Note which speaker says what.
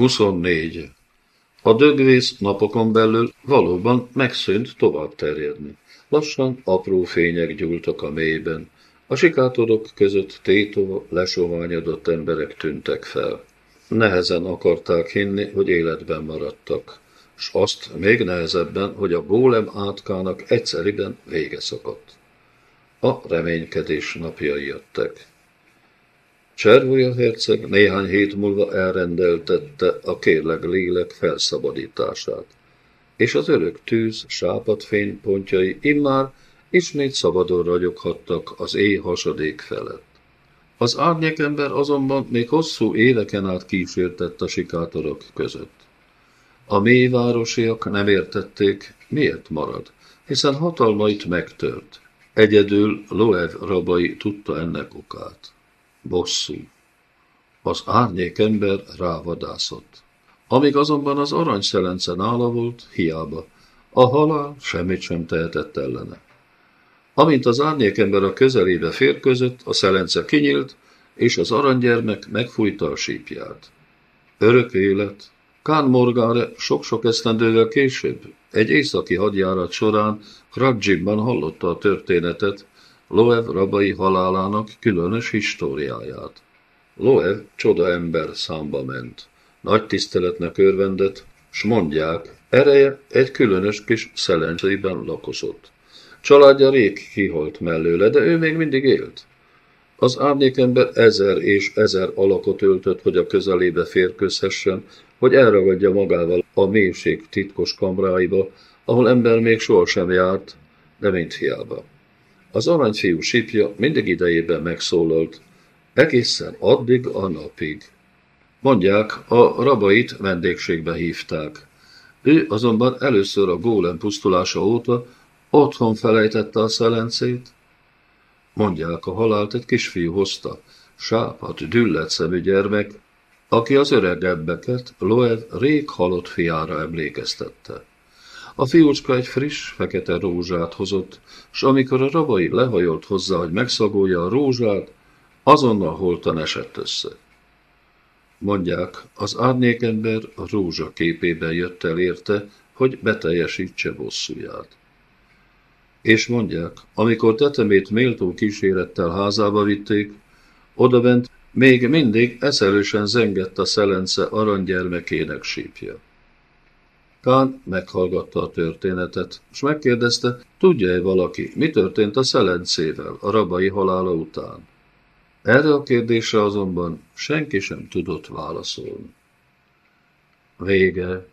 Speaker 1: 24. A dögvész napokon belül valóban megszűnt tovább terjedni. Lassan apró fények gyúltak a mélyben. A sikátorok között tétova, lesoványodott emberek tűntek fel. Nehezen akarták hinni, hogy életben maradtak, s azt még nehezebben, hogy a gólem átkának egyszeriben vége szakadt. A reménykedés napjai jöttek. Cservója herceg néhány hét múlva elrendeltette a kérleg lélek felszabadítását, és az örök tűz sápat fénypontjai immár ismét szabadon ragyoghattak az éj hasadék felett. Az árnyékember azonban még hosszú éveken át kísértett a sikátorok között. A mélyvárosiak nem értették, miért marad, hiszen hatalmait megtört. Egyedül Loev rabai tudta ennek okát bosszú. Az árnyék ember rávadászott. Amíg azonban az aranyszelence nála volt, hiába. A halál semmit sem tehetett ellene. Amint az árnyékember a közelébe férközött, a szelence kinyílt, és az aranygyermek megfújta a sípját. Örök élet. Kán Morgáre sok-sok esztendővel később, egy északi hadjárat során Kradzsibban hallotta a történetet, Loev rabai halálának különös históriáját. Loev csoda ember számba ment. Nagy tiszteletnek örvendett, s mondják, ereje egy különös kis szelencében lakozott. Családja rég kihalt mellőle, de ő még mindig élt. Az árnyékember ezer és ezer alakot öltött, hogy a közelébe férközhessen, hogy elragadja magával a mélység titkos kamráiba, ahol ember még sohasem járt, de mint hiába. Az aranyfiú sípja mindig idejében megszólalt, egészen addig a napig. Mondják, a rabait vendégségbe hívták. Ő azonban először a gólem pusztulása óta otthon felejtette a szelencét. Mondják, a halált egy kisfiú hozta, sápat, düllet szemű gyermek, aki az öregebbeket Loev rég halott fiára emlékeztette. A fiúcska egy friss, fekete rózsát hozott, s amikor a rabai lehajolt hozzá, hogy megszagolja a rózsát, azonnal holtan esett össze. Mondják, az árnyékember a rózsa képében jött el érte, hogy beteljesítse bosszúját. És mondják, amikor tetemét méltó kísérettel házába vitték, odabent még mindig eszelősen zengett a szelence aranygyermekének sípja. Kán meghallgatta a történetet, és megkérdezte, tudja-e valaki, mi történt a szelencével a rabai halála után. Erre a kérdésre azonban senki sem tudott válaszolni. Vége.